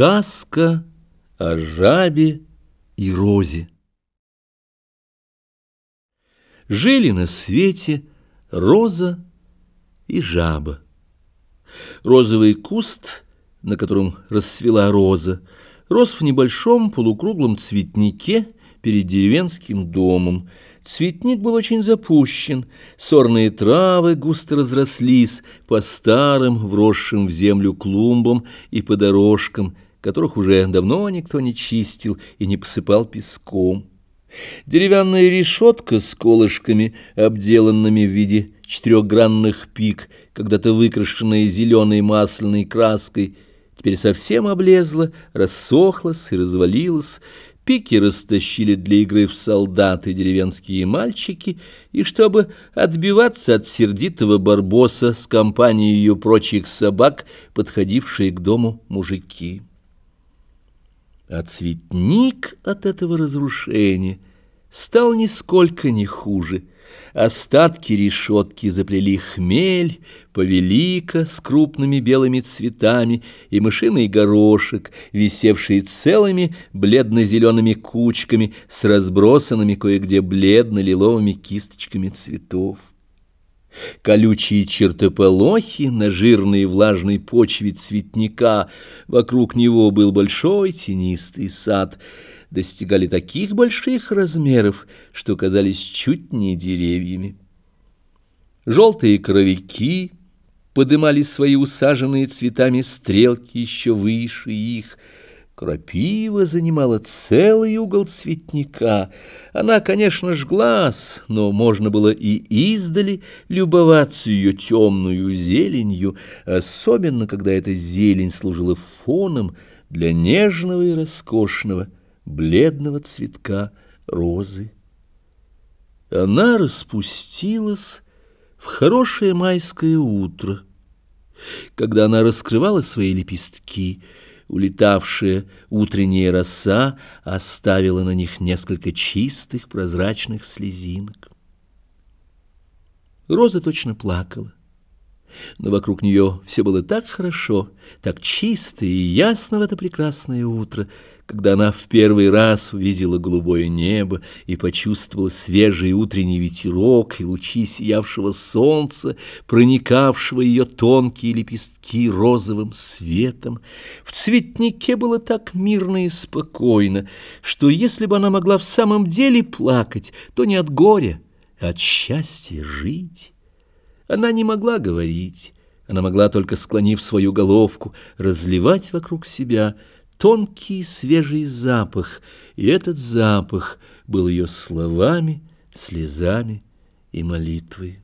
Сказка о жабе и розе. Жили на свете роза и жаба. Розовый куст, на котором расцвела роза, рос в небольшом полукруглом цветнике перед деревенским домом. Цветник был очень запущен, сорные травы густо разрослись по старым, вросшим в землю клумбам и по дорожкам, которых уже давно никто не чистил и не посыпал песком. Деревянная решетка с колышками, обделанными в виде четырехгранных пик, когда-то выкрашенная зеленой масляной краской, теперь совсем облезла, рассохлась и развалилась, Пики растащили для игры в солдаты деревенские мальчики, и чтобы отбиваться от сердитого барбоса с компанией ее прочих собак, подходившие к дому мужики. А цветник от этого разрушения стал нисколько не хуже. Остатки решетки заплели хмель, повелика с крупными белыми цветами и мышиный горошек, висевший целыми бледно-зелеными кучками с разбросанными кое-где бледно-лиловыми кисточками цветов. Колючие чертополохи на жирной влажной почве цветника, вокруг него был большой тенистый сад, достигали таких больших размеров, что казались чуть не деревьями. Желтые коровики подымали свои усаженные цветами стрелки еще выше их — Крапива занимала целый угол цветника. Она, конечно, жглась, но можно было и издали любоваться ее темную зеленью, особенно когда эта зелень служила фоном для нежного и роскошного бледного цветка розы. Она распустилась в хорошее майское утро. Когда она раскрывала свои лепестки — Улетавшая утренняя роса оставила на них несколько чистых прозрачных слезинок. Роза точно плакала но вокруг нее все было так хорошо, так чисто и ясно в это прекрасное утро, когда она в первый раз увидела голубое небо и почувствовала свежий утренний ветерок и лучи сиявшего солнца, проникавшего ее тонкие лепестки розовым светом. В цветнике было так мирно и спокойно, что если бы она могла в самом деле плакать, то не от горя, а от счастья жить. Она не могла говорить, она могла только, склонив свою головку, разливать вокруг себя тонкий свежий запах, и этот запах был ее словами, слезами и молитвой.